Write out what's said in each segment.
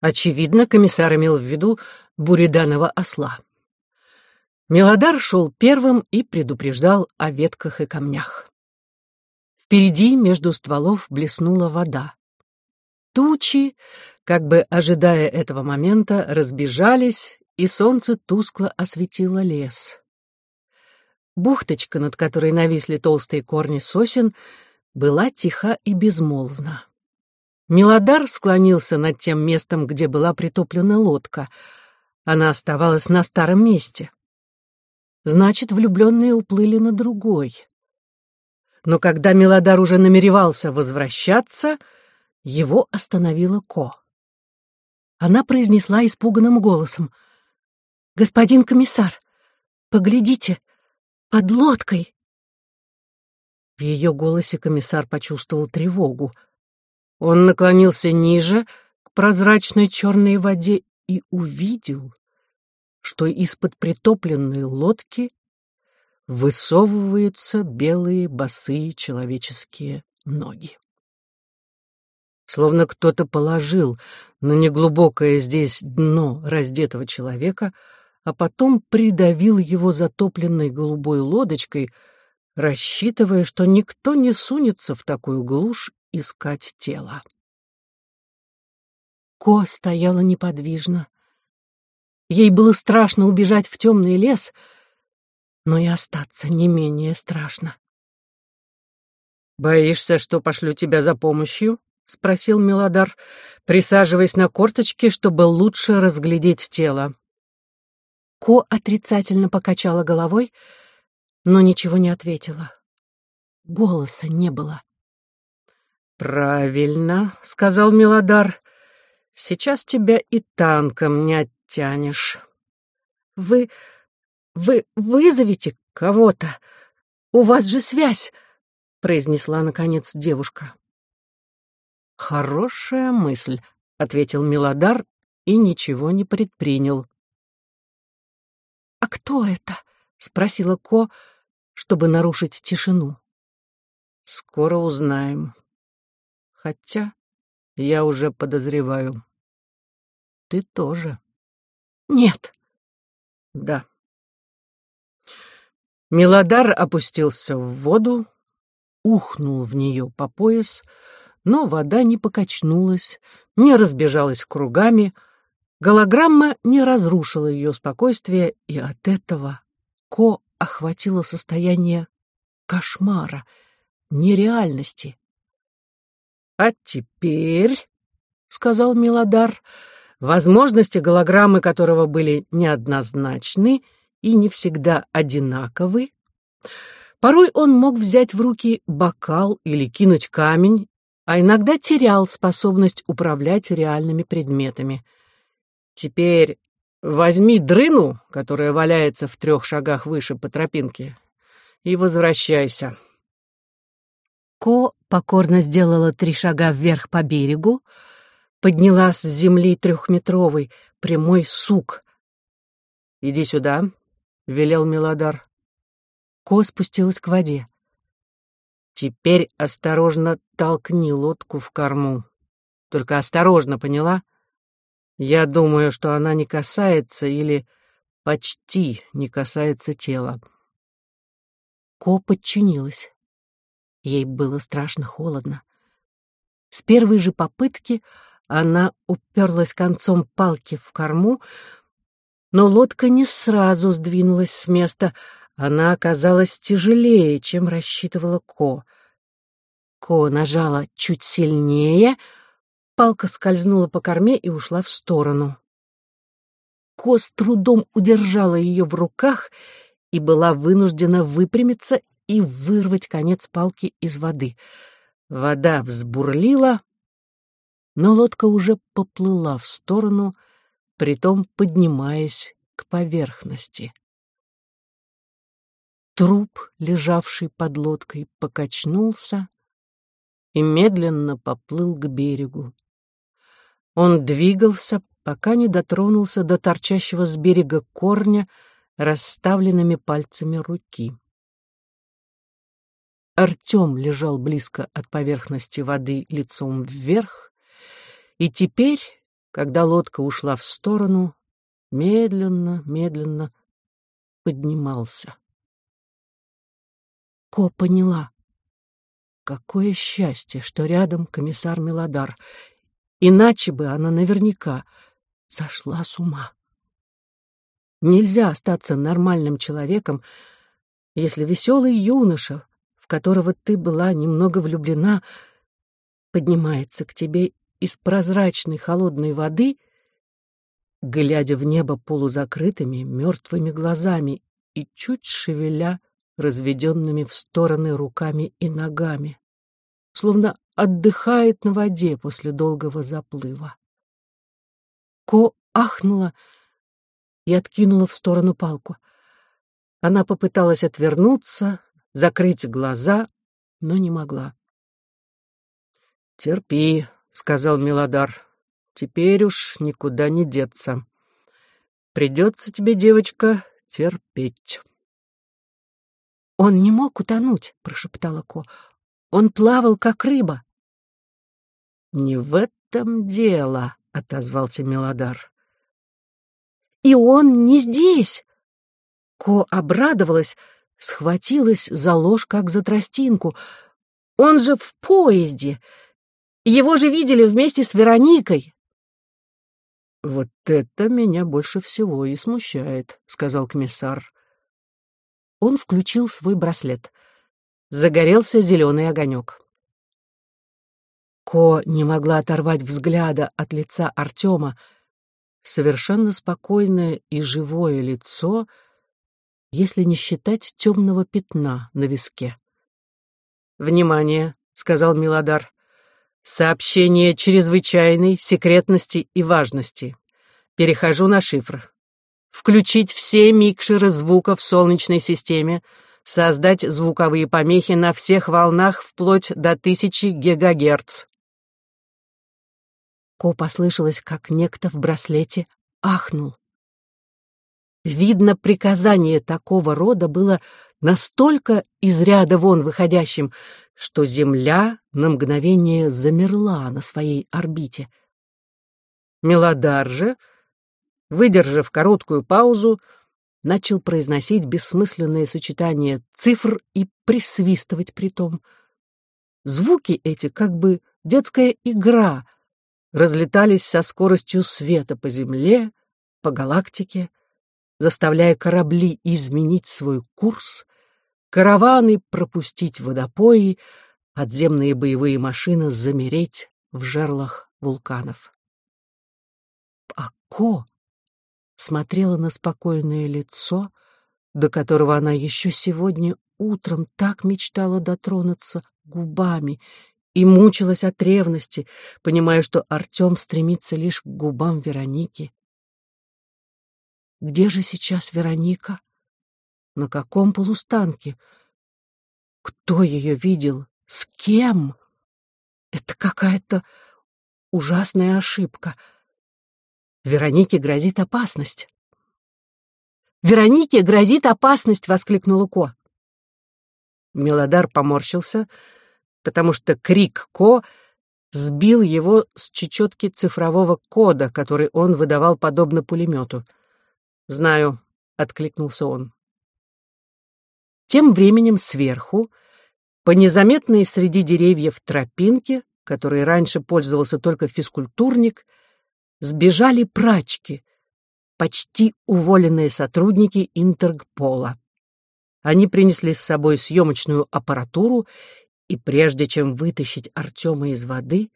Очевидно, комиссар имел в виду буриданова осла. Мелодар шел первым и предупреждал о ветках и камнях. Впереди между стволов блеснула вода. Тучи, как бы ожидая этого момента, разбежались, и солнце тускло осветило лес. Бухточка, над которой нависли толстые корни сосен, была тиха и безмолвна. Милодар склонился над тем местом, где была притоплена лодка. Она оставалась на старом месте. Значит, влюбленные уплыли на другой. Но когда Милодар уже намеревался возвращаться, его остановила Ко. Она произнесла испуганным голосом. «Господин комиссар, поглядите, под лодкой!» В ее голосе комиссар почувствовал тревогу — он наклонился ниже, к прозрачной черной воде, и увидел, что из-под притопленной лодки высовываются белые босые человеческие ноги. Словно кто-то положил на неглубокое здесь дно раздетого человека, а потом придавил его затопленной голубой лодочкой, рассчитывая, что никто не сунется в такую глушь искать тело. Ко стояла неподвижно. Ей было страшно убежать в темный лес, но и остаться не менее страшно. «Боишься, что пошлю тебя за помощью?» — спросил Мелодар, присаживаясь на корточки, чтобы лучше разглядеть тело. Ко отрицательно покачала головой, но ничего не ответила. Голоса не было. «Правильно», — сказал Милодар. «Сейчас тебя и танком не оттянешь». «Вы... вы вызовете кого-то? У вас же связь», — произнесла, наконец, девушка. «Хорошая мысль», — ответил Милодар и ничего не предпринял. «А кто это?» — спросила Ко, чтобы нарушить тишину. «Скоро узнаем», Хотя я уже подозреваю. Ты тоже. Нет. Да. Милодар опустился в воду, ухнул в нее по пояс, но вода не покачнулась, не разбежалась кругами, голограмма не разрушила ее спокойствие, и от этого Ко охватило состояние кошмара, нереальности. «А теперь», — сказал Милодар, возможности голограммы которого были неоднозначны и не всегда одинаковы, порой он мог взять в руки бокал или кинуть камень, а иногда терял способность управлять реальными предметами. Теперь возьми дрыну, которая валяется в трех шагах выше по тропинке, и возвращайся. Ко покорно сделала три шага вверх по берегу, подняла с земли трехметровый прямой сук. «Иди сюда», — велел Милодар. Ко спустилась к воде. «Теперь осторожно толкни лодку в корму. Только осторожно, поняла? Я думаю, что она не касается или почти не касается тела». Ко подчинилась. Ей было страшно холодно. С первой же попытки она уперлась концом палки в корму, но лодка не сразу сдвинулась с места. Она оказалась тяжелее, чем рассчитывала Ко. Ко нажала чуть сильнее, палка скользнула по корме и ушла в сторону. Ко с трудом удержала ее в руках и была вынуждена выпрямиться и вырвать конец палки из воды. Вода взбурлила, но лодка уже поплыла в сторону, притом поднимаясь к поверхности. Труп, лежавший под лодкой, покачнулся и медленно поплыл к берегу. Он двигался, пока не дотронулся до торчащего с берега корня расставленными пальцами руки. Артем лежал близко от поверхности воды лицом вверх, и теперь когда лодка ушла в сторону, медленно, медленно поднимался. Ко поняла. Какое счастье, что рядом комиссар Мелодар. Иначе бы она наверняка сошла с ума. Нельзя остаться нормальным человеком, если веселый юноша, которого ты была немного влюблена, поднимается к тебе из прозрачной холодной воды, глядя в небо полузакрытыми мертвыми глазами и чуть шевеля разведенными в стороны руками и ногами, словно отдыхает на воде после долгого заплыва. Ко ахнула и откинула в сторону палку. Она попыталась отвернуться, закрыть глаза, но не могла. «Терпи», — сказал Милодар, — «теперь уж никуда не деться. Придется тебе, девочка, терпеть». «Он не мог утонуть», — прошептала Ко. «Он плавал, как рыба». «Не в этом дело», — отозвался Мелодар. «И он не здесь!» Ко обрадовалась, схватилась за ложь, как за тростинку. «Он же в поезде! Его же видели вместе с Вероникой!» «Вот это меня больше всего и смущает», — сказал комиссар. Он включил свой браслет. Загорелся зеленый огонек. Ко не могла оторвать взгляда от лица Артема. Совершенно спокойное и живое лицо, если не считать темного пятна на виске. «Внимание!» — сказал Милодар. «Сообщение чрезвычайной секретности и важности. Перехожу на шифр включить все микшеры звука в Солнечной системе, создать звуковые помехи на всех волнах вплоть до тысячи гигагерц. Ко послышалось, как некто в браслете ахнул. Видно, приказание такого рода было настолько из ряда вон выходящим, что Земля на мгновение замерла на своей орбите. Мелодар же — выдержав короткую паузу, начал произносить бессмысленные сочетания цифр и присвистывать при том. Звуки эти, как бы детская игра, разлетались со скоростью света по Земле, по галактике, заставляя корабли изменить свой курс, караваны пропустить водопои, подземные боевые машины замереть в жерлах вулканов. Ако смотрела на спокойное лицо, до которого она еще сегодня утром так мечтала дотронуться губами и мучилась от ревности, понимая, что Артем стремится лишь к губам Вероники. Где же сейчас Вероника? На каком полустанке? Кто ее видел? С кем? Это какая-то ужасная ошибка — Веронике грозит опасность. «Веронике грозит опасность!» — воскликнула Ко. Мелодар поморщился, потому что крик Ко сбил его с чечетки цифрового кода, который он выдавал подобно пулемету. «Знаю», — откликнулся он. Тем временем сверху, по незаметной среди деревьев тропинке, которой раньше пользовался только физкультурник, — сбежали прачки, почти уволенные сотрудники Интергпола. Они принесли с собой съемочную аппаратуру и, прежде чем вытащить Артема из воды,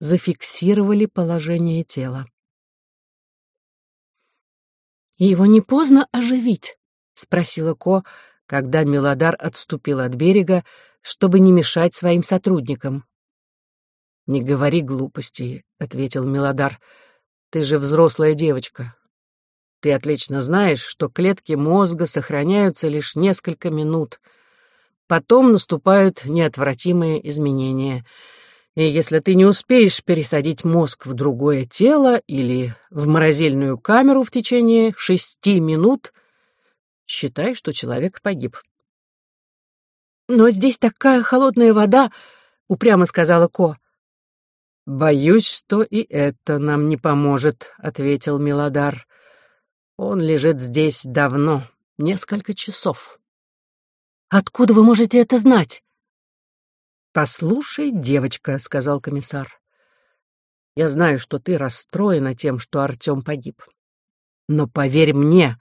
зафиксировали положение тела. «Его не поздно оживить?» — спросила Ко, когда Мелодар отступил от берега, чтобы не мешать своим сотрудникам. «Не говори глупостей», — ответил Мелодар. Ты же взрослая девочка. Ты отлично знаешь, что клетки мозга сохраняются лишь несколько минут. Потом наступают неотвратимые изменения. И если ты не успеешь пересадить мозг в другое тело или в морозильную камеру в течение шести минут, считай, что человек погиб. «Но здесь такая холодная вода», — упрямо сказала Ко. «Боюсь, что и это нам не поможет», — ответил Милодар. «Он лежит здесь давно, несколько часов». «Откуда вы можете это знать?» «Послушай, девочка», — сказал комиссар. «Я знаю, что ты расстроена тем, что Артем погиб. Но поверь мне,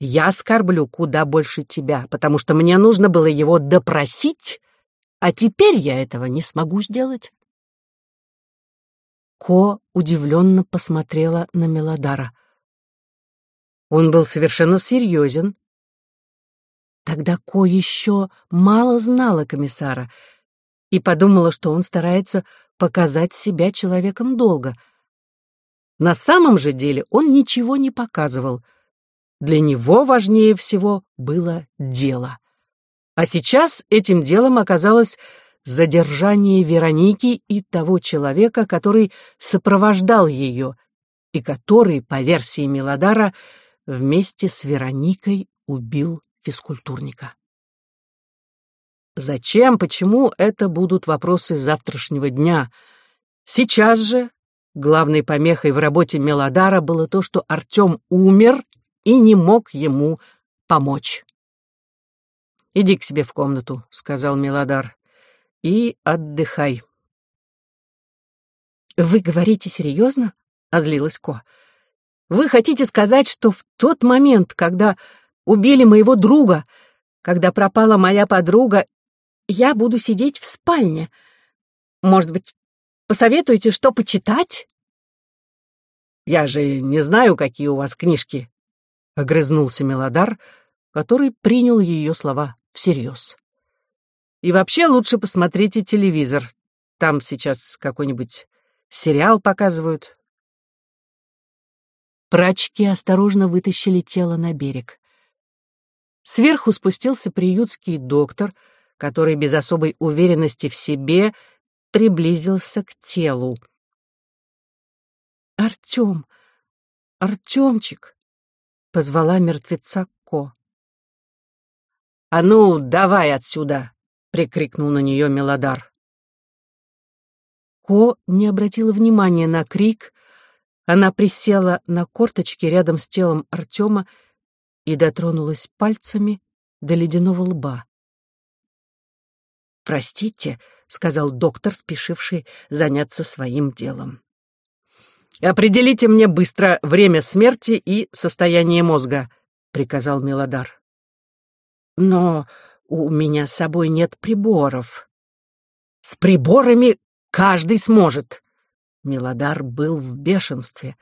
я скорблю куда больше тебя, потому что мне нужно было его допросить, а теперь я этого не смогу сделать». Ко удивленно посмотрела на Мелодара. Он был совершенно серьезен. Тогда Ко еще мало знала комиссара и подумала, что он старается показать себя человеком долго. На самом же деле он ничего не показывал. Для него важнее всего было дело. А сейчас этим делом оказалось задержание Вероники и того человека, который сопровождал ее, и который, по версии Милодара, вместе с Вероникой убил физкультурника. Зачем, почему, это будут вопросы завтрашнего дня. Сейчас же главной помехой в работе Мелодара было то, что Артем умер и не мог ему помочь. «Иди к себе в комнату», — сказал Мелодар и отдыхай. «Вы говорите серьезно?» — озлилась Ко. «Вы хотите сказать, что в тот момент, когда убили моего друга, когда пропала моя подруга, я буду сидеть в спальне? Может быть, посоветуете, что почитать?» «Я же не знаю, какие у вас книжки», — огрызнулся Мелодар, который принял ее слова всерьез. И вообще лучше посмотрите телевизор. Там сейчас какой-нибудь сериал показывают. Прачки осторожно вытащили тело на берег. Сверху спустился приютский доктор, который без особой уверенности в себе приблизился к телу. «Артем! Артемчик!» — позвала мертвеца Ко. «А ну, давай отсюда!» — прикрикнул на нее Мелодар. Ко не обратила внимания на крик. Она присела на корточки рядом с телом Артема и дотронулась пальцами до ледяного лба. «Простите», — сказал доктор, спешивший заняться своим делом. «Определите мне быстро время смерти и состояние мозга», — приказал Мелодар. «Но у меня с собой нет приборов. С приборами каждый сможет. Мелодар был в бешенстве.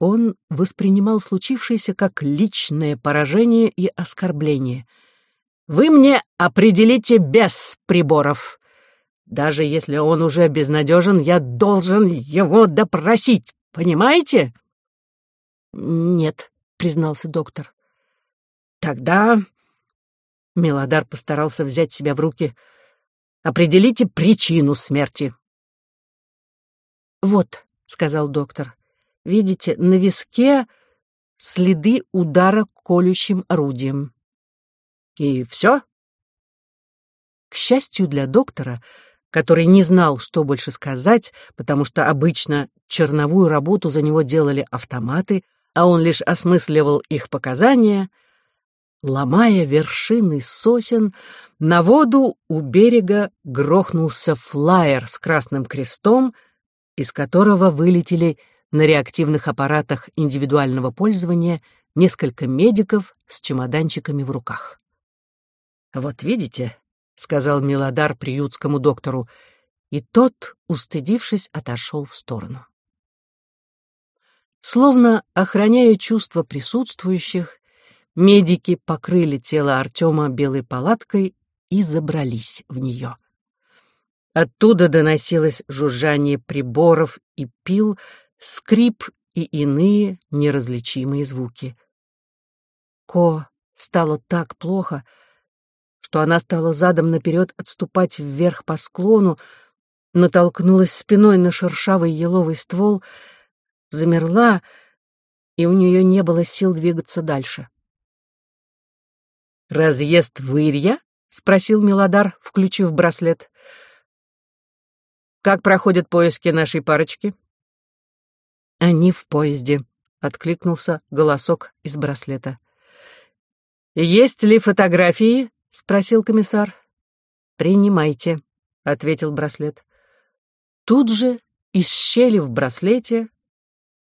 Он воспринимал случившееся как личное поражение и оскорбление. «Вы мне определите без приборов. Даже если он уже безнадежен, я должен его допросить, понимаете?» «Нет», — признался доктор. «Тогда Мелодар постарался взять себя в руки. «Определите причину смерти». «Вот», — сказал доктор, — «видите, на виске следы удара колющим орудием». «И все?» К счастью для доктора, который не знал, что больше сказать, потому что обычно черновую работу за него делали автоматы, а он лишь осмысливал их показания — Ломая вершины сосен, на воду у берега грохнулся флаер с красным крестом, из которого вылетели на реактивных аппаратах индивидуального пользования несколько медиков с чемоданчиками в руках. «Вот видите», — сказал Милодар приютскому доктору, и тот, устыдившись, отошел в сторону. Словно охраняя чувства присутствующих, Медики покрыли тело Артема белой палаткой и забрались в нее. Оттуда доносилось жужжание приборов и пил, скрип и иные неразличимые звуки. Ко стало так плохо, что она стала задом наперед отступать вверх по склону, натолкнулась спиной на шершавый еловый ствол, замерла, и у нее не было сил двигаться дальше. «Разъезд вырья?» — спросил Милодар, включив браслет. Как проходят поиски нашей парочки?» «Они в поезде», — откликнулся голосок из браслета. «Есть ли фотографии?» — спросил комиссар. «Принимайте», — ответил браслет. Тут же из щели в браслете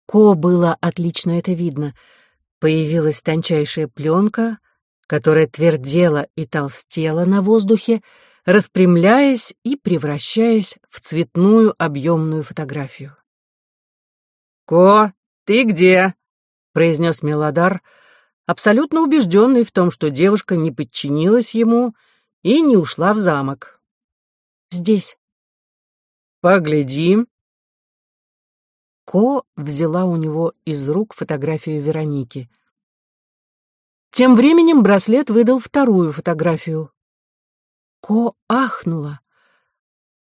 Ко было отлично это видно. Появилась тончайшая пленка, которая твердела и толстела на воздухе, распрямляясь и превращаясь в цветную объемную фотографию. «Ко, ты где?» — произнес Мелодар, абсолютно убежденный в том, что девушка не подчинилась ему и не ушла в замок. «Здесь». «Погляди», Ко взяла у него из рук фотографию Вероники. Тем временем браслет выдал вторую фотографию. Ко ахнула.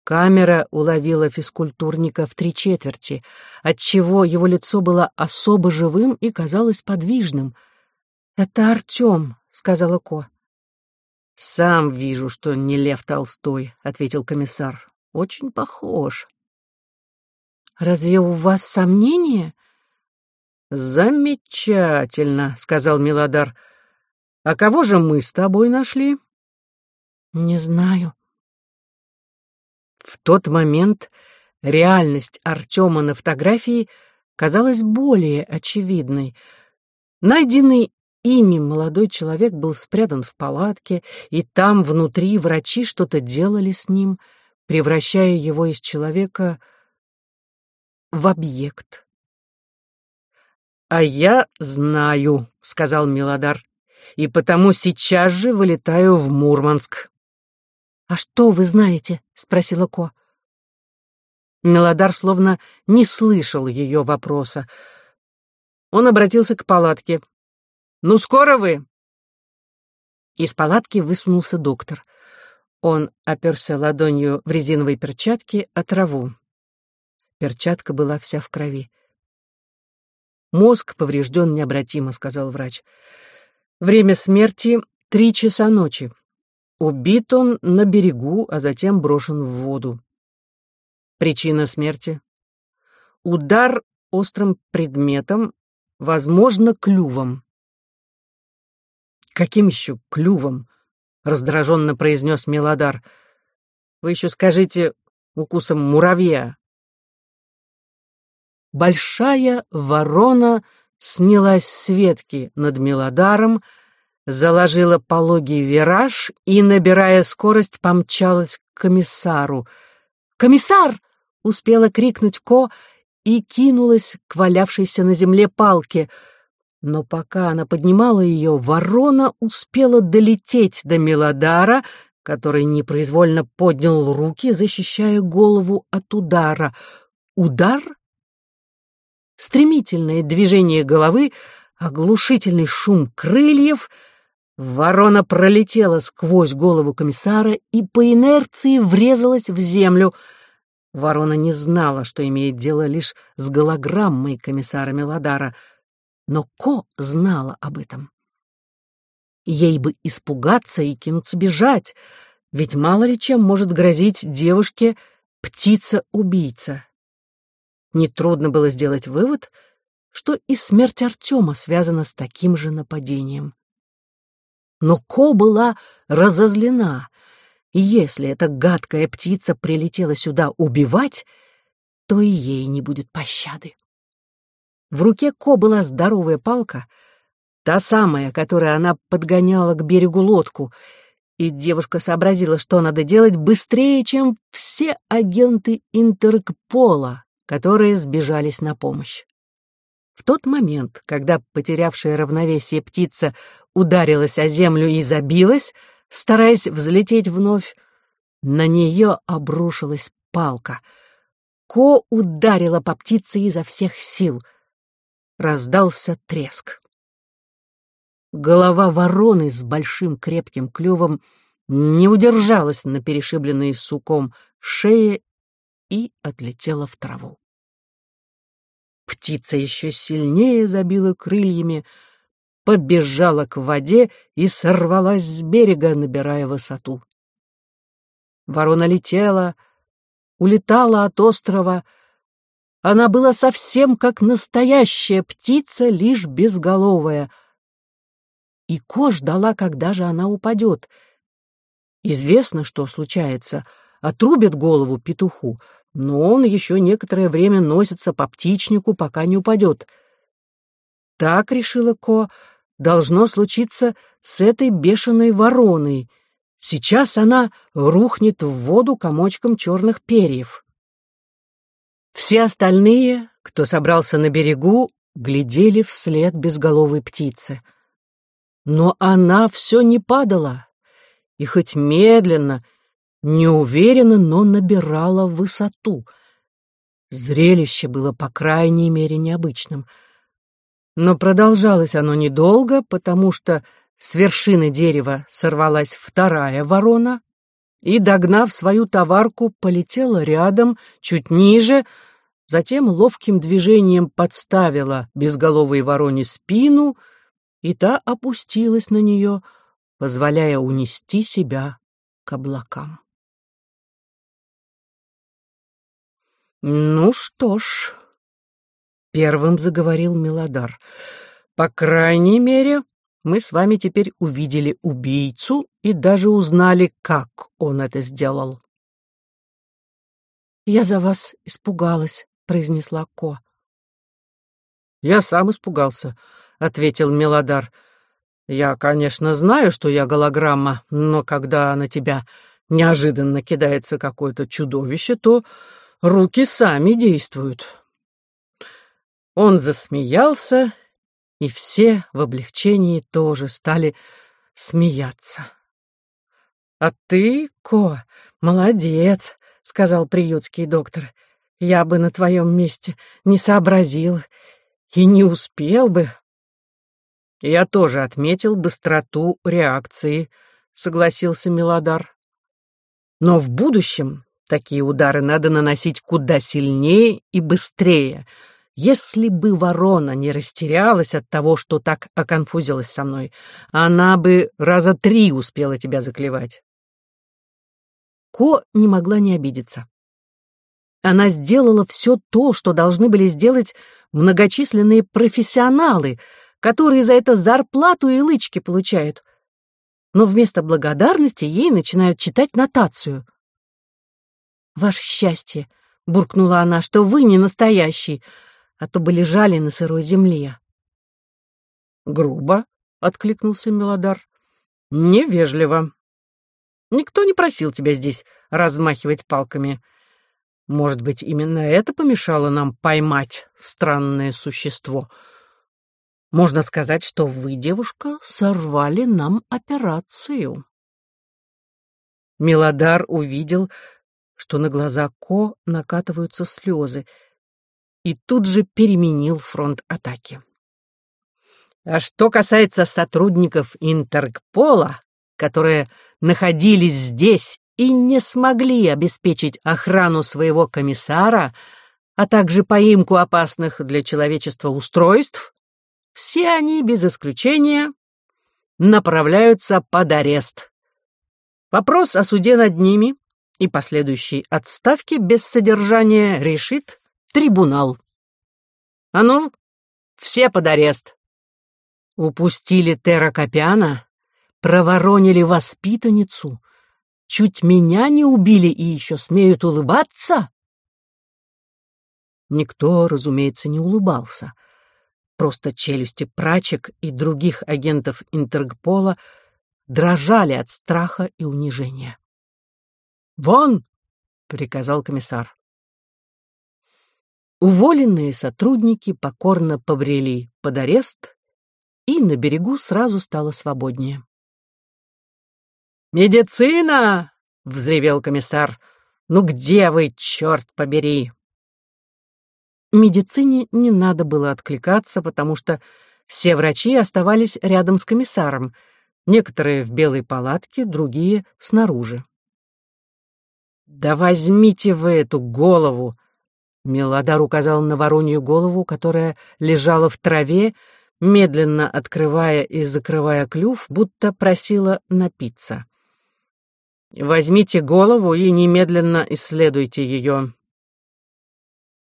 Камера уловила физкультурника в три четверти, отчего его лицо было особо живым и казалось подвижным. «Это Артем», — сказала Ко. «Сам вижу, что не Лев Толстой», — ответил комиссар. «Очень похож». Разве у вас сомнения? Замечательно, сказал Милодар. А кого же мы с тобой нашли? Не знаю. В тот момент реальность Артема на фотографии казалась более очевидной. Найденный ими молодой человек был спрятан в палатке, и там внутри врачи что-то делали с ним, превращая его из человека в объект. «А я знаю», — сказал Милодар, «и потому сейчас же вылетаю в Мурманск». «А что вы знаете?» — спросила Ко. Мелодар словно не слышал ее вопроса. Он обратился к палатке. «Ну, скоро вы?» Из палатки высунулся доктор. Он оперся ладонью в резиновой перчатке о траву. Перчатка была вся в крови. «Мозг поврежден необратимо», — сказал врач. «Время смерти — три часа ночи. Убит он на берегу, а затем брошен в воду. Причина смерти — удар острым предметом, возможно, клювом». «Каким еще клювом?» — раздраженно произнес Мелодар. «Вы еще скажите укусом муравья». Большая ворона снялась с ветки над Мелодаром, заложила пологий вираж и, набирая скорость, помчалась к комиссару. «Комиссар!» — успела крикнуть Ко и кинулась к валявшейся на земле палке. Но пока она поднимала ее, ворона успела долететь до Мелодара, который непроизвольно поднял руки, защищая голову от удара. Удар стремительное движение головы, оглушительный шум крыльев. Ворона пролетела сквозь голову комиссара и по инерции врезалась в землю. Ворона не знала, что имеет дело лишь с голограммой комиссара Меладара, но Ко знала об этом. Ей бы испугаться и кинуться бежать, ведь мало ли чем может грозить девушке птица-убийца. Нетрудно было сделать вывод, что и смерть Артема связана с таким же нападением. Но Ко была разозлена, и если эта гадкая птица прилетела сюда убивать, то и ей не будет пощады. В руке Ко была здоровая палка, та самая, которой она подгоняла к берегу лодку, и девушка сообразила, что надо делать быстрее, чем все агенты Интергпола, которые сбежались на помощь. В тот момент, когда потерявшая равновесие птица ударилась о землю и забилась, стараясь взлететь вновь, на нее обрушилась палка. Ко ударила по птице изо всех сил. Раздался треск. Голова вороны с большим крепким клювом не удержалась на перешибленной суком шее и отлетела в траву. Птица еще сильнее забила крыльями, побежала к воде и сорвалась с берега, набирая высоту. Ворона летела, улетала от острова, она была совсем как настоящая птица, лишь безголовая. И Ко ждала, когда же она упадет. Известно, что случается. Отрубят голову петуху, но он еще некоторое время носится по птичнику, пока не упадет. Так, решила Ко, должно случиться с этой бешеной вороной. Сейчас она рухнет в воду комочком черных перьев. Все остальные, кто собрался на берегу, глядели вслед безголовой птицы. Но она все не падала, и хоть медленно, неуверенно, но набирала высоту. Зрелище было по крайней мере необычным. Но продолжалось оно недолго, потому что с вершины дерева сорвалась вторая ворона, и, догнав свою товарку, полетела рядом, чуть ниже, затем ловким движением подставила безголовой вороне спину, и та опустилась на нее, позволяя унести себя к облакам. «Ну что ж», — первым заговорил Мелодар, — «по крайней мере, мы с вами теперь увидели убийцу и даже узнали, как он это сделал. «Я за вас испугалась», — произнесла Ко. «Я сам испугался», — ответил Мелодар. «Я, конечно, знаю, что я голограмма, но когда на тебя неожиданно кидается какое-то чудовище, то руки сами действуют». Он засмеялся и все в облегчении тоже стали смеяться. «А ты, Ко, молодец», — сказал приютский доктор. «Я бы на твоем месте не сообразил и не успел бы». «Я тоже отметил быстроту реакции», — согласился Милодар. «Но в будущем такие удары надо наносить куда сильнее и быстрее», если бы ворона не растерялась от того, что так оконфузилась со мной, она бы раза три успела тебя заклевать. Ко не могла не обидеться. Она сделала все то, что должны были сделать многочисленные профессионалы, которые за это зарплату и лычки получают. Но вместо благодарности ей начинают читать нотацию. «Ваше счастье», — буркнула она, — «что вы не настоящий, а то бы лежали на сырой земле. «Грубо», — откликнулся Мелодар. «Невежливо. Никто не просил тебя здесь размахивать палками. Может быть, именно это помешало нам поймать странное существо. Можно сказать, что вы, девушка, сорвали нам операцию». Мелодар увидел, что на глаза Ко накатываются слезы, и тут же переменил фронт атаки. А что касается сотрудников Интергпола, которые находились здесь и не смогли обеспечить охрану своего комиссара, а также поимку опасных для человечества устройств, все они, без исключения, направляются под арест. Вопрос о суде над ними и последующей отставке без содержания решит трибунал. А ну, все под арест. Упустили Тера Копяна, проворонили воспитанницу, чуть меня не убили и еще смеют улыбаться? Никто, разумеется, не улыбался. Просто челюсти прачек и других агентов Интергпола дрожали от страха и унижения. «Вон!» — приказал комиссар. Уволенные сотрудники покорно побрели под арест, и на берегу сразу стало свободнее. «Медицина!» — взревел комиссар. «Ну где вы, черт побери?» Медицине не надо было откликаться, потому что все врачи оставались рядом с комиссаром, некоторые в белой палатке, другие снаружи. «Да возьмите вы эту голову!» Мелодар указал на воронью голову, которая лежала в траве, медленно открывая и закрывая клюв, будто просила напиться. Возьмите голову и немедленно исследуйте ее.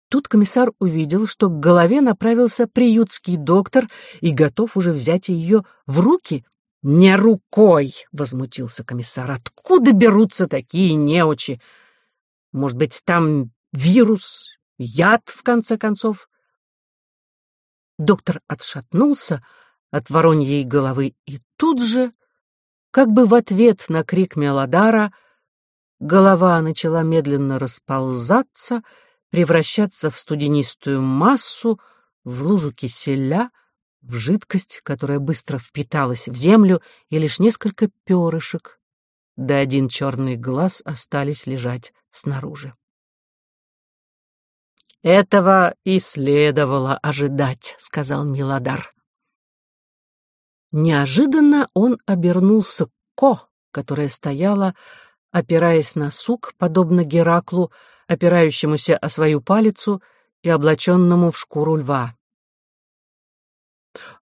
Тут комиссар увидел, что к голове направился приютский доктор и готов уже взять ее в руки. «Не рукой!» — возмутился комиссар. «Откуда берутся такие неучи? Может быть, там вирус, яд, в конце концов?» Доктор отшатнулся от вороньей головы и тут же, как бы в ответ на крик Мелодара, голова начала медленно расползаться — превращаться в студенистую массу, в лужу киселя, в жидкость, которая быстро впиталась в землю, и лишь несколько перышек, да один черный глаз остались лежать снаружи. «Этого и следовало ожидать», — сказал Милодар. Неожиданно он обернулся к Ко, которая стояла, опираясь на сук, подобно Гераклу, опирающемуся о свою палицу и облаченному в шкуру льва.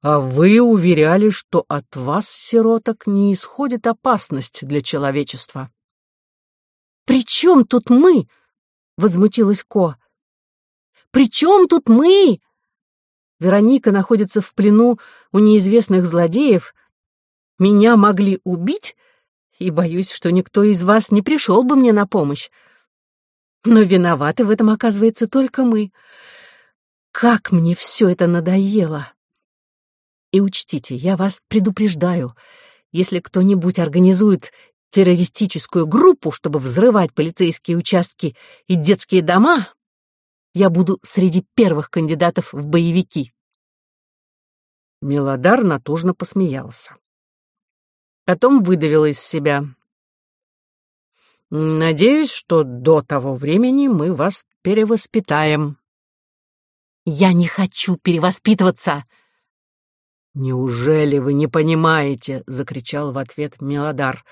«А вы уверяли, что от вас, сироток, не исходит опасность для человечества». «При чем тут мы?» — возмутилась Ко. «При чем тут мы?» Вероника находится в плену у неизвестных злодеев. Меня могли убить, и боюсь, что никто из вас не пришел бы мне на помощь. Но виноваты в этом, оказывается, только мы. Как мне все это надоело! И учтите, я вас предупреждаю, если кто-нибудь организует террористическую группу, чтобы взрывать полицейские участки и детские дома, я буду среди первых кандидатов в боевики. Мелодар натужно посмеялся. Потом выдавил из себя. Надеюсь, что до того времени мы вас перевоспитаем. Я не хочу перевоспитываться. Неужели вы не понимаете, закричал в ответ Мелодар,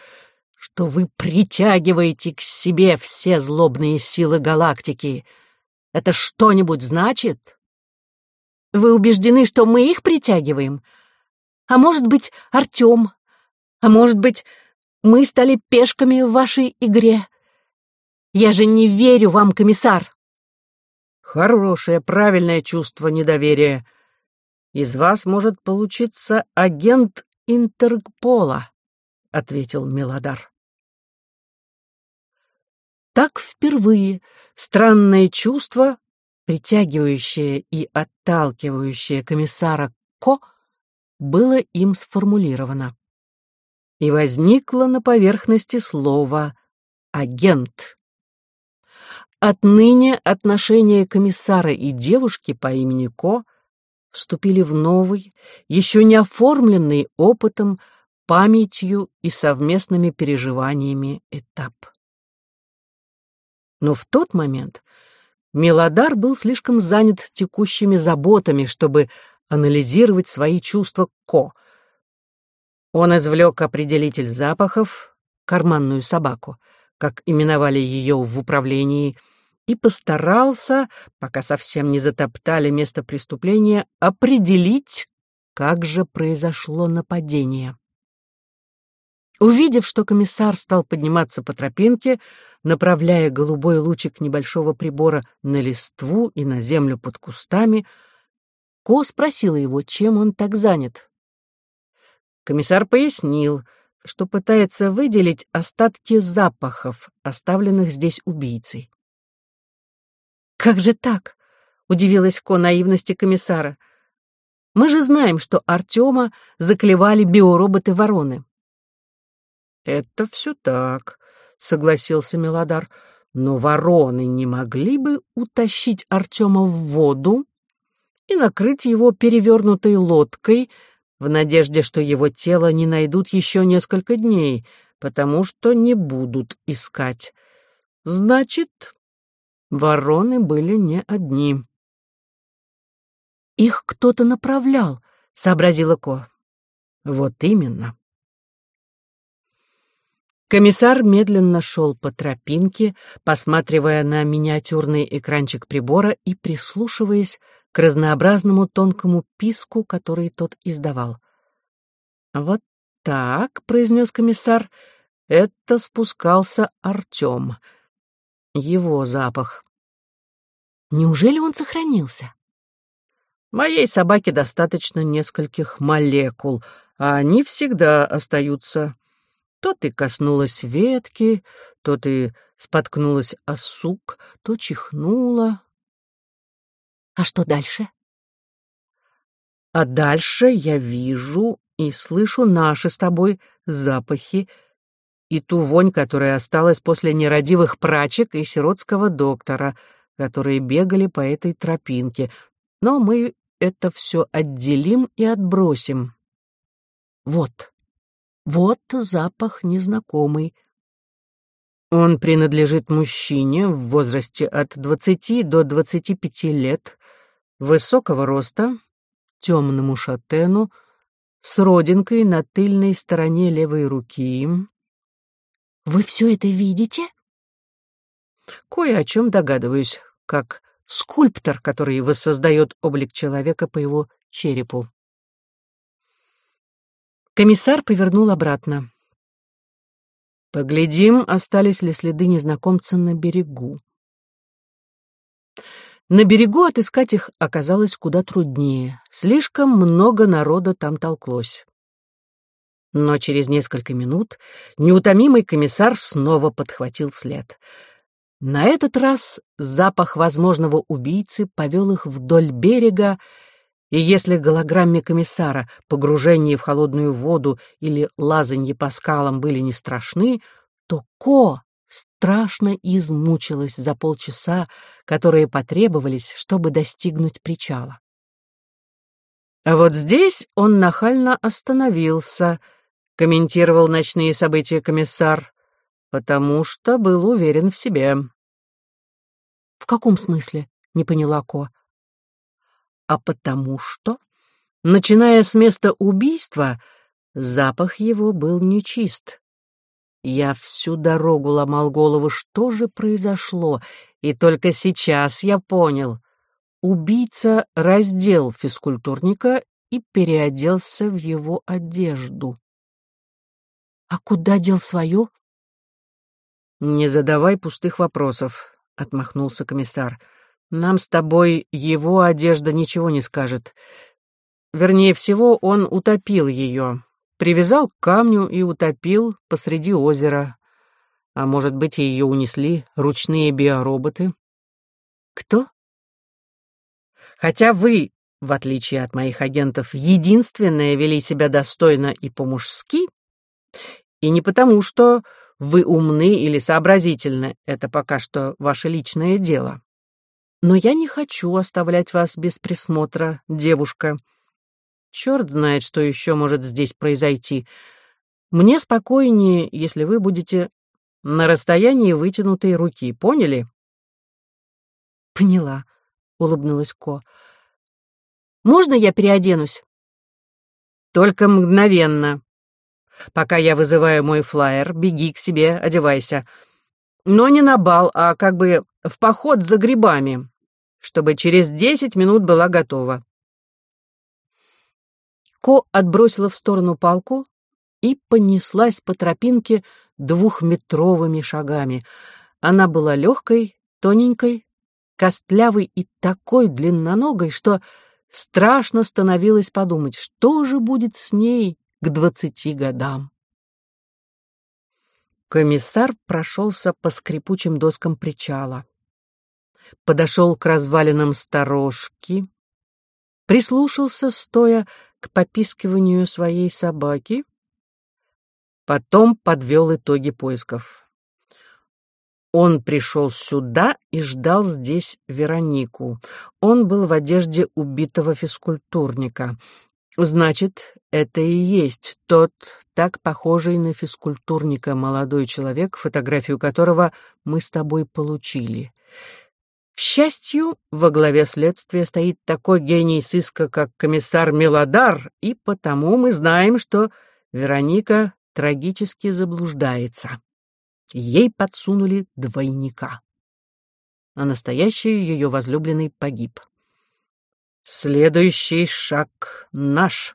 что вы притягиваете к себе все злобные силы галактики? Это что-нибудь значит? Вы убеждены, что мы их притягиваем? А может быть, Артем? А может быть, мы стали пешками в вашей игре. Я же не верю вам, комиссар. Хорошее, правильное чувство недоверия. Из вас может получиться агент Интерпола, ответил Мелодар. Так впервые странное чувство, притягивающее и отталкивающее комиссара Ко, было им сформулировано и возникло на поверхности слова «агент». Отныне отношения комиссара и девушки по имени Ко вступили в новый, еще не оформленный опытом, памятью и совместными переживаниями этап. Но в тот момент Мелодар был слишком занят текущими заботами, чтобы анализировать свои чувства Ко — он извлек определитель запахов, карманную собаку, как именовали ее в управлении, и постарался, пока совсем не затоптали место преступления, определить, как же произошло нападение. Увидев, что комиссар стал подниматься по тропинке, направляя голубой лучик небольшого прибора на листву и на землю под кустами, Ко спросила его, чем он так занят. Комиссар пояснил, что пытается выделить остатки запахов, оставленных здесь убийцей. «Как же так?» — удивилась Ко наивности комиссара. «Мы же знаем, что Артема заклевали биороботы вороны». «Это все так», — согласился Мелодар. «Но вороны не могли бы утащить Артема в воду и накрыть его перевернутой лодкой, в надежде, что его тело не найдут еще несколько дней, потому что не будут искать. Значит, вороны были не одни. «Их кто-то направлял», — сообразила Ко. «Вот именно». Комиссар медленно шел по тропинке, посматривая на миниатюрный экранчик прибора и прислушиваясь к разнообразному тонкому писку, который тот издавал. «Вот так», — произнес комиссар, Это спускался Артем. Его запах. Неужели он сохранился? Моей собаке достаточно нескольких молекул, а они всегда остаются. То ты коснулась ветки, то ты споткнулась о сук, то чихнула. А что дальше? А дальше я вижу и слышу наши с тобой запахи и ту вонь, которая осталась после нерадивых прачек и сиротского доктора, которые бегали по этой тропинке. Но мы это все отделим и отбросим. Вот, вот запах незнакомый. Он принадлежит мужчине в возрасте от 20 до 25 лет, высокого роста, темному шатену, с родинкой на тыльной стороне левой руки. «Вы все это видите?» «Кое о чем догадываюсь, как скульптор, который воссоздает облик человека по его черепу». Комиссар повернул обратно. «Поглядим, остались ли следы незнакомца на берегу». На берегу отыскать их оказалось куда труднее. Слишком много народа там толклось. Но через несколько минут неутомимый комиссар снова подхватил след. На этот раз запах возможного убийцы повел их вдоль берега, и если голограмме комиссара погружение в холодную воду или лазанье по скалам были не страшны, то Ко страшно измучилась за полчаса, которые потребовались, чтобы достигнуть причала. А вот здесь он нахально остановился, комментировал ночные события комиссар, потому что был уверен в себе. «В каком смысле?» — не поняла Ко. «А потому что, начиная с места убийства, запах его был нечист. Я всю дорогу ломал голову, что же произошло, и только сейчас я понял. Убийца раздел физкультурника и переоделся в его одежду. «А куда дел свое?» «Не задавай пустых вопросов», — отмахнулся комиссар. «Нам с тобой его одежда ничего не скажет. Вернее всего, он утопил ее привязал к камню и утопил посреди озера. А может быть, ее унесли ручные биороботы? Кто? Хотя вы, в отличие от моих агентов, единственные вели себя достойно и по-мужски, и не потому, что вы умны или сообразительны, это пока что ваше личное дело. Но я не хочу оставлять вас без присмотра, девушка. Черт знает, что еще может здесь произойти. Мне спокойнее, если вы будете на расстоянии вытянутой руки, поняли? Поняла, улыбнулась Ко. Можно я переоденусь? Только мгновенно. Пока я вызываю мой флаер, беги к себе, одевайся. Но не на бал, а как бы в поход за грибами, чтобы через десять минут была готова. Ко отбросила в сторону палку и понеслась по тропинке двухметровыми шагами. Она была легкой, тоненькой, костлявой и такой длинноногой, что страшно становилось подумать, что же будет с ней к двадцати годам. Комиссар прошелся по скрипучим доскам причала. Подошел к развалинам сторожки, прислушался, стоя к попискиванию своей собаки. Потом подвел итоги поисков. Он пришел сюда и ждал здесь Веронику. Он был в одежде убитого физкультурника. Значит, это и есть тот, так похожий на физкультурника молодой человек, фотографию которого мы с тобой получили. К счастью, во главе следствия стоит такой гений сыска, как комиссар Мелодар, и потому мы знаем, что Вероника трагически заблуждается. Ей подсунули двойника. А настоящий ее возлюбленный погиб. Следующий шаг наш.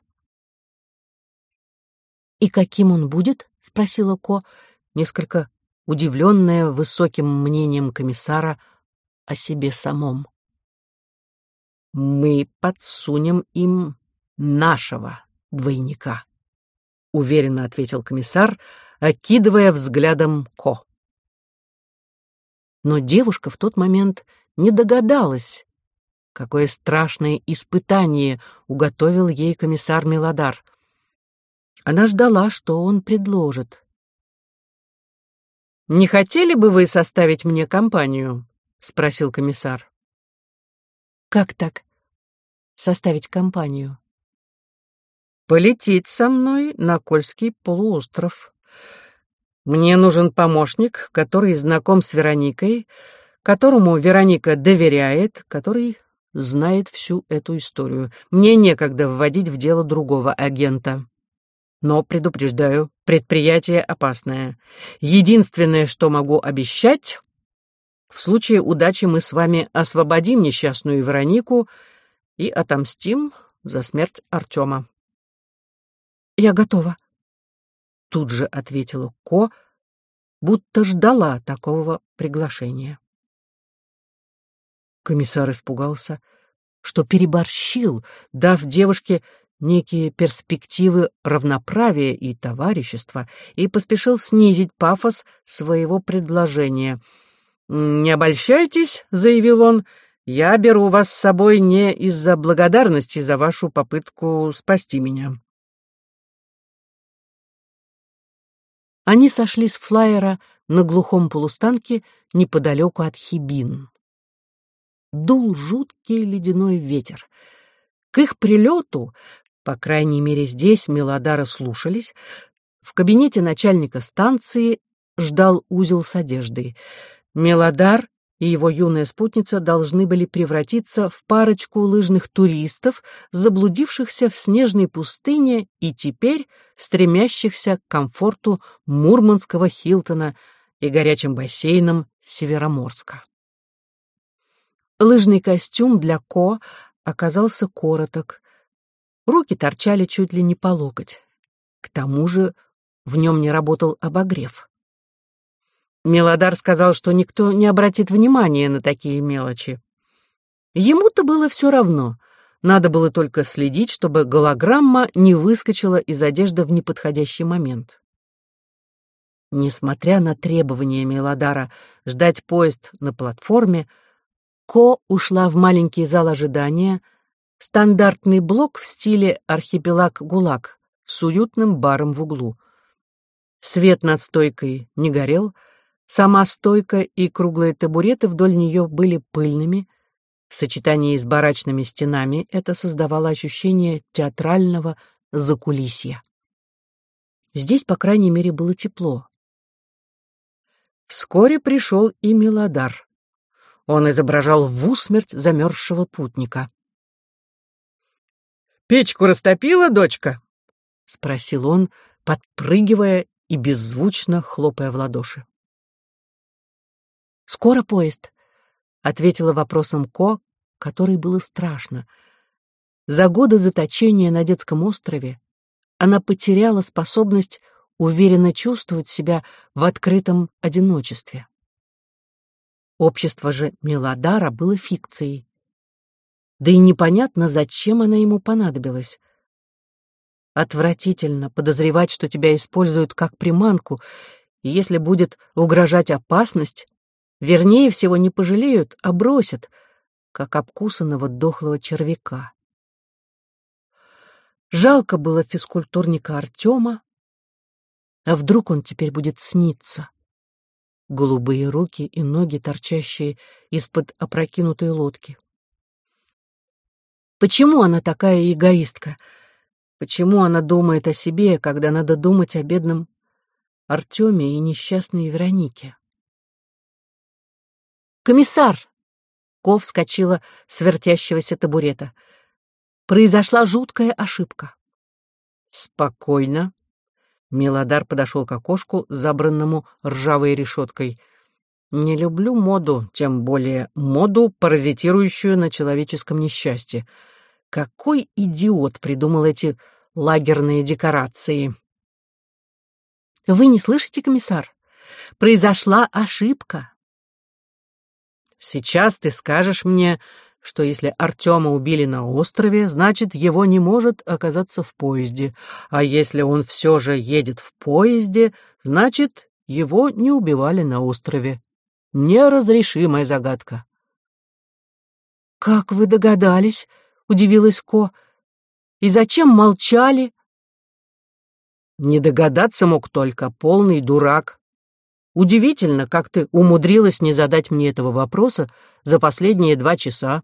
«И каким он будет?» — спросила Ко. несколько удивленная высоким мнением комиссара о себе самом. «Мы подсунем им нашего двойника», — уверенно ответил комиссар, окидывая взглядом Ко. Но девушка в тот момент не догадалась, какое страшное испытание уготовил ей комиссар Милодар. Она ждала, что он предложит. «Не хотели бы вы составить мне компанию?» — спросил комиссар. «Как так? Составить компанию?» «Полететь со мной на Кольский полуостров. Мне нужен помощник, который знаком с Вероникой, которому Вероника доверяет, который знает всю эту историю. Мне некогда вводить в дело другого агента. Но, предупреждаю, предприятие опасное. Единственное, что могу обещать, в случае удачи мы с вами освободим несчастную Веронику и отомстим за смерть Артема. «Я готова», — тут же ответила Ко, будто ждала такого приглашения. Комиссар испугался, что переборщил, дав девушке некие перспективы равноправия и товарищества, и поспешил снизить пафос своего предложения. «Не обольщайтесь», — заявил он, — «я беру вас с собой не из-за благодарности за вашу попытку спасти меня». Они сошли с флайера на глухом полустанке неподалеку от Хибин. Дул жуткий ледяной ветер. К их прилету по крайней мере, здесь Мелодара слушались. В кабинете начальника станции ждал узел с одеждой. Мелодар и его юная спутница должны были превратиться в парочку лыжных туристов, заблудившихся в снежной пустыне и теперь стремящихся к комфорту мурманского Хилтона и горячим бассейном Североморска. Лыжный костюм для Ко оказался короток, Руки торчали чуть ли не по локоть. К тому же в нем не работал обогрев. Мелодар сказал, что никто не обратит внимания на такие мелочи. Ему-то было все равно. Надо было только следить, чтобы голограмма не выскочила из одежды в неподходящий момент. Несмотря на требования Мелодара ждать поезд на платформе, Ко ушла в маленький зал ожидания, Стандартный блок в стиле архипелаг-гулаг с уютным баром в углу. Свет над стойкой не горел, сама стойка и круглые табуреты вдоль нее были пыльными. В сочетании с барачными стенами это создавало ощущение театрального закулисья. Здесь, по крайней мере, было тепло. Вскоре пришел и Мелодар. Он изображал в усмерть замерзшего путника. «Печку растопила, дочка?» — спросил он, подпрыгивая и беззвучно хлопая в ладоши. «Скоро поезд», — ответила вопросом Ко, который было страшно. За годы заточения на детском острове она потеряла способность уверенно чувствовать себя в открытом одиночестве. Общество же Мелодара было фикцией. Да и непонятно, зачем она ему понадобилась. Отвратительно подозревать, что тебя используют как приманку, и если будет угрожать опасность, вернее всего не пожалеют, а бросят, как обкусанного дохлого червяка. Жалко было физкультурника Артема, а вдруг он теперь будет сниться? Голубые руки и ноги, торчащие из-под опрокинутой лодки. Почему она такая эгоистка? Почему она думает о себе, когда надо думать о бедном Артеме и несчастной Веронике? «Комиссар!» — Ков вскочила с вертящегося табурета. Произошла жуткая ошибка. «Спокойно». Мелодар подошел к окошку, забранному ржавой решеткой. «Не люблю моду, тем более моду, паразитирующую на человеческом несчастье. Какой идиот придумал эти лагерные декорации? Вы не слышите, комиссар? произошла ошибка. Сейчас ты скажешь мне, что если Артема убили на острове, значит, его не может оказаться в поезде, а если он все же едет в поезде, значит, его не убивали на острове. Неразрешимая загадка. «Как вы догадались?» — удивилась Ко. «И зачем молчали?» Не догадаться мог только полный дурак. Удивительно, как ты умудрилась не задать мне этого вопроса за последние два часа.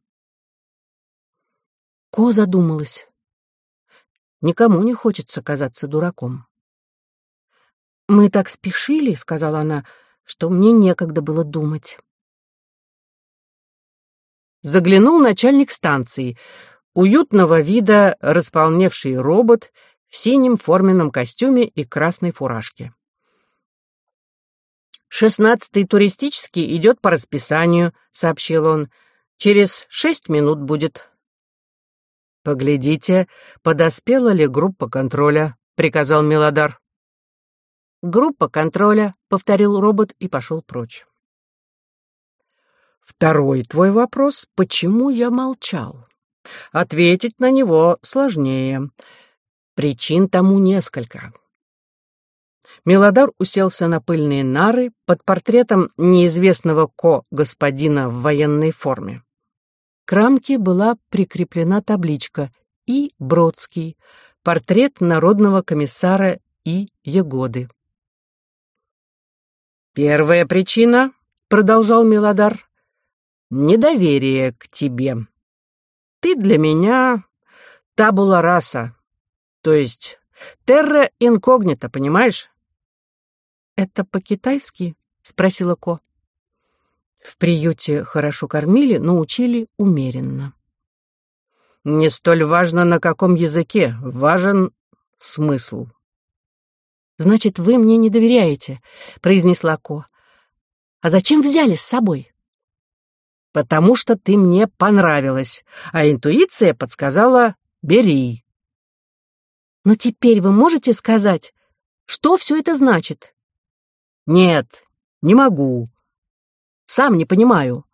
Ко задумалась. Никому не хочется казаться дураком. «Мы так спешили», — сказала она, — «что мне некогда было думать». Заглянул начальник станции, уютного вида располневший робот в синем форменном костюме и красной фуражке. «Шестнадцатый туристический идет по расписанию», — сообщил он. «Через шесть минут будет». «Поглядите, подоспела ли группа контроля», — приказал Милодар. «Группа контроля», — повторил робот и пошел прочь. «Второй твой вопрос — почему я молчал?» Ответить на него сложнее. Причин тому несколько. Мелодар уселся на пыльные нары под портретом неизвестного ко господина в военной форме. К рамке была прикреплена табличка «И. Бродский», портрет народного комиссара И. Егоды. «Первая причина», — продолжал Мелодар, — «недоверие к тебе. Ты для меня табула раса, то есть терра инкогнита, понимаешь? Это по-китайски? спросила Ко. В приюте хорошо кормили, но учили умеренно. Не столь важно, на каком языке, важен смысл. Значит, вы мне не доверяете, произнесла Ко. А зачем взяли с собой? Потому что ты мне понравилась, а интуиция подсказала «бери». Но теперь вы можете сказать, что все это значит? Нет, не могу. Сам не понимаю.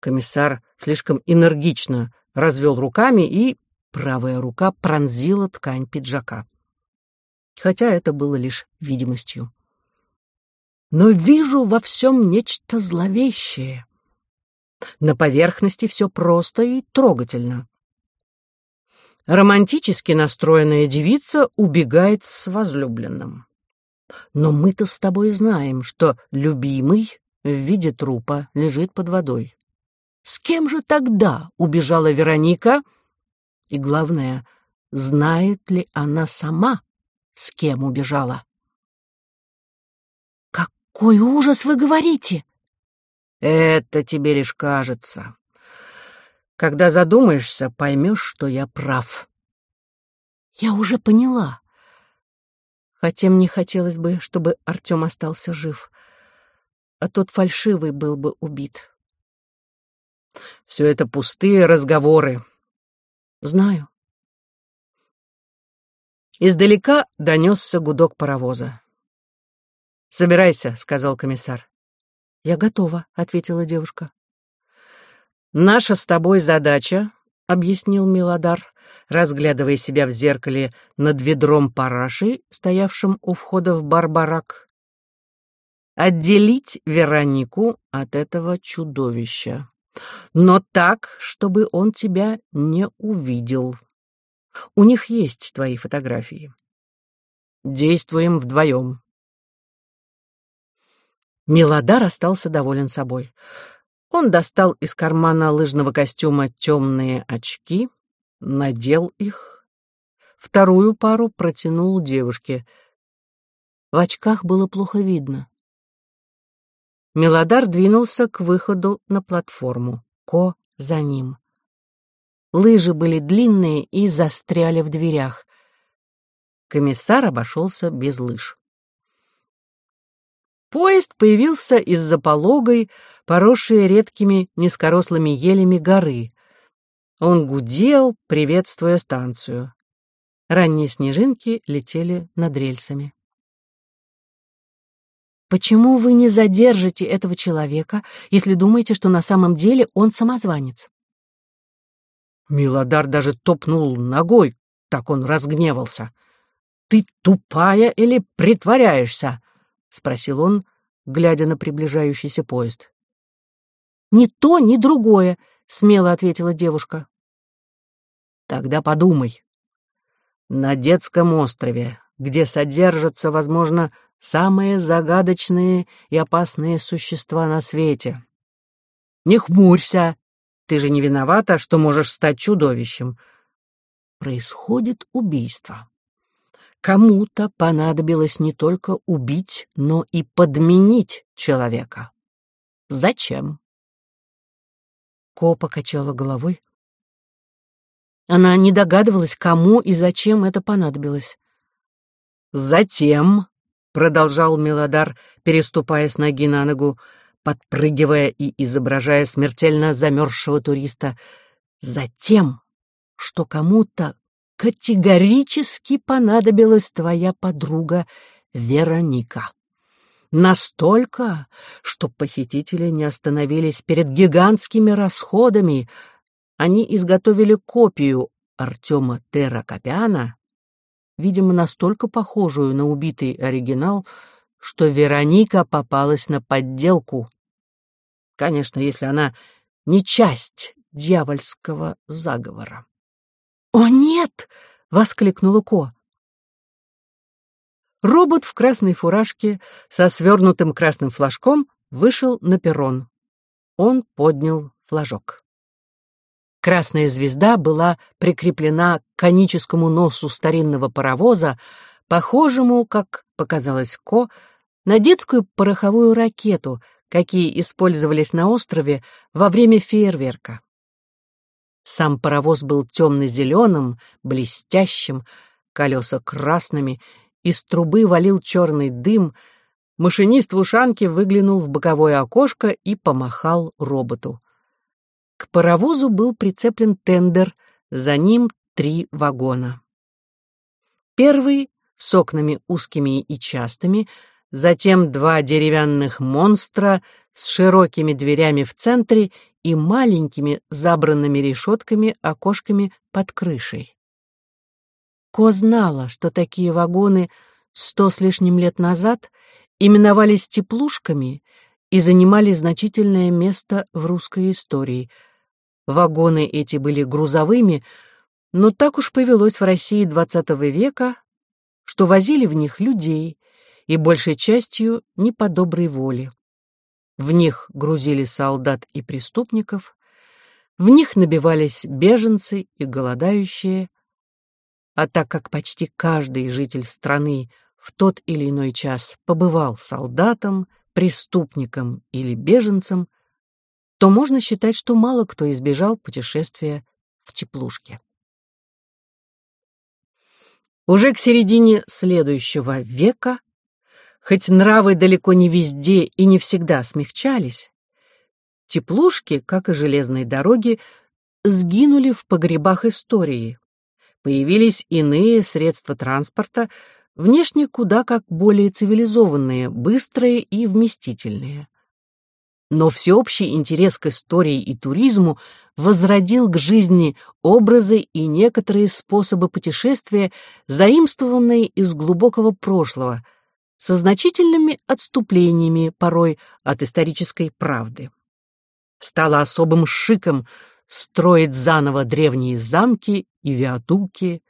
Комиссар слишком энергично развел руками, и правая рука пронзила ткань пиджака. Хотя это было лишь видимостью. Но вижу во всем нечто зловещее. На поверхности все просто и трогательно. Романтически настроенная девица убегает с возлюбленным. Но мы-то с тобой знаем, что любимый в виде трупа лежит под водой. С кем же тогда убежала Вероника? И главное, знает ли она сама, с кем убежала? «Какой ужас вы говорите!» «Это тебе лишь кажется. Когда задумаешься, поймешь, что я прав. Я уже поняла. Хотя мне хотелось бы, чтобы Артем остался жив, а тот фальшивый был бы убит. Все это пустые разговоры. Знаю. Издалека донесся гудок паровоза. «Собирайся», — сказал комиссар. «Я готова», — ответила девушка. «Наша с тобой задача», — объяснил Милодар, разглядывая себя в зеркале над ведром параши, стоявшим у входа в барбарак, «отделить Веронику от этого чудовища, но так, чтобы он тебя не увидел. У них есть твои фотографии. Действуем вдвоем». Милодар остался доволен собой. Он достал из кармана лыжного костюма темные очки, надел их. Вторую пару протянул девушке. В очках было плохо видно. Мелодар двинулся к выходу на платформу. Ко за ним. Лыжи были длинные и застряли в дверях. Комиссар обошелся без лыж. Поезд появился из-за пологой, поросшие редкими низкорослыми елями горы. Он гудел, приветствуя станцию. Ранние снежинки летели над рельсами. Почему вы не задержите этого человека, если думаете, что на самом деле он самозванец? Милодар даже топнул ногой, так он разгневался. «Ты тупая или притворяешься?» — спросил он, глядя на приближающийся поезд. «Ни то, ни другое», — смело ответила девушка. «Тогда подумай. На детском острове, где содержатся, возможно, самые загадочные и опасные существа на свете. Не хмурься, ты же не виновата, что можешь стать чудовищем. Происходит убийство. Кому-то понадобилось не только убить, но и подменить человека. Зачем? Ко покачала головой. Она не догадывалась, кому и зачем это понадобилось. «Затем», — продолжал Мелодар, переступая с ноги на ногу, подпрыгивая и изображая смертельно замерзшего туриста, «затем, что кому-то категорически понадобилась твоя подруга Вероника. Настолько, что похитители не остановились перед гигантскими расходами. Они изготовили копию Артема Терракопяна, видимо, настолько похожую на убитый оригинал, что Вероника попалась на подделку. Конечно, если она не часть дьявольского заговора. «О, нет!» — воскликнула Ко. Робот в красной фуражке со свернутым красным флажком вышел на перрон. Он поднял флажок. Красная звезда была прикреплена к коническому носу старинного паровоза, похожему, как показалось Ко, на детскую пороховую ракету, какие использовались на острове во время фейерверка. Сам паровоз был темно-зеленым, блестящим, колеса красными, из трубы валил черный дым. Машинист в ушанке выглянул в боковое окошко и помахал роботу. К паровозу был прицеплен тендер, за ним три вагона. Первый с окнами узкими и частыми, затем два деревянных монстра с широкими дверями в центре и маленькими забранными решетками окошками под крышей. Ко знала, что такие вагоны сто с лишним лет назад именовались теплушками и занимали значительное место в русской истории. Вагоны эти были грузовыми, но так уж повелось в России XX века, что возили в них людей, и большей частью не по доброй воле. В них грузили солдат и преступников, в них набивались беженцы и голодающие, а так как почти каждый житель страны в тот или иной час побывал солдатом, преступником или беженцем, то можно считать, что мало кто избежал путешествия в теплушке. Уже к середине следующего века Хоть нравы далеко не везде и не всегда смягчались, теплушки, как и железные дороги, сгинули в погребах истории. Появились иные средства транспорта, внешне куда как более цивилизованные, быстрые и вместительные. Но всеобщий интерес к истории и туризму возродил к жизни образы и некоторые способы путешествия, заимствованные из глубокого прошлого – со значительными отступлениями порой от исторической правды. Стало особым шиком строить заново древние замки и виадуки,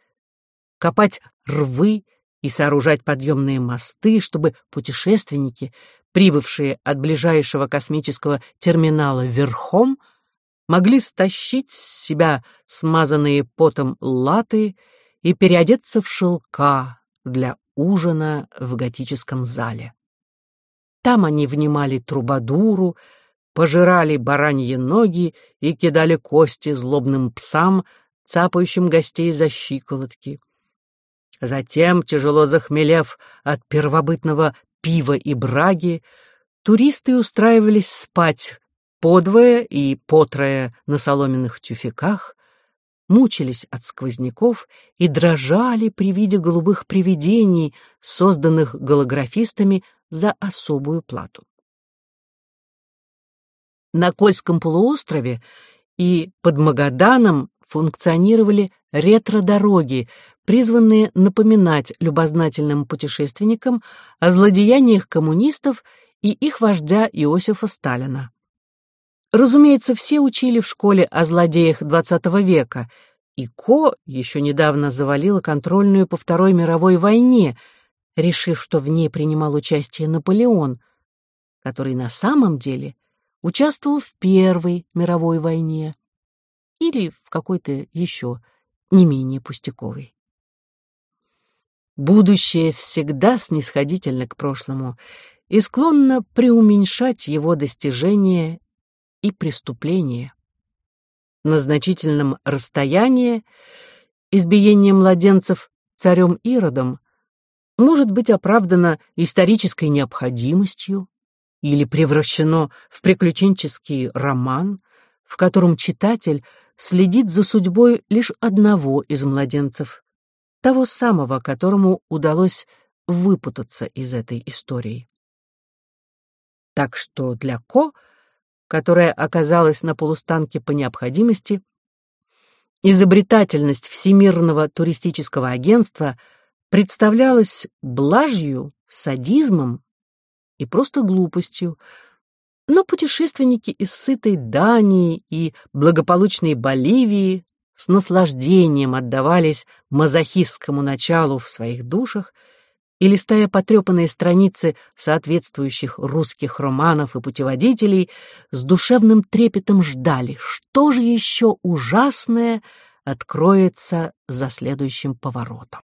копать рвы и сооружать подъемные мосты, чтобы путешественники, прибывшие от ближайшего космического терминала верхом, могли стащить с себя смазанные потом латы и переодеться в шелка для ужина в готическом зале. Там они внимали трубадуру, пожирали бараньи ноги и кидали кости злобным псам, цапающим гостей за щиколотки. Затем, тяжело захмелев от первобытного пива и браги, туристы устраивались спать подвое и потрое на соломенных тюфяках, мучились от сквозняков и дрожали при виде голубых привидений, созданных голографистами за особую плату. На Кольском полуострове и под Магаданом функционировали ретро-дороги, призванные напоминать любознательным путешественникам о злодеяниях коммунистов и их вождя Иосифа Сталина. Разумеется, все учили в школе о злодеях XX века, и Ко еще недавно завалила контрольную по Второй мировой войне, решив, что в ней принимал участие Наполеон, который на самом деле участвовал в Первой мировой войне или в какой-то еще не менее пустяковой. Будущее всегда снисходительно к прошлому и склонно преуменьшать его достижения и преступления. На значительном расстоянии избиение младенцев царем Иродом может быть оправдано исторической необходимостью или превращено в приключенческий роман, в котором читатель следит за судьбой лишь одного из младенцев, того самого, которому удалось выпутаться из этой истории. Так что для Ко, которая оказалась на полустанке по необходимости, изобретательность Всемирного туристического агентства представлялась блажью, садизмом и просто глупостью, но путешественники из сытой Дании и благополучной Боливии с наслаждением отдавались мазохистскому началу в своих душах и, листая потрепанные страницы соответствующих русских романов и путеводителей, с душевным трепетом ждали, что же еще ужасное откроется за следующим поворотом.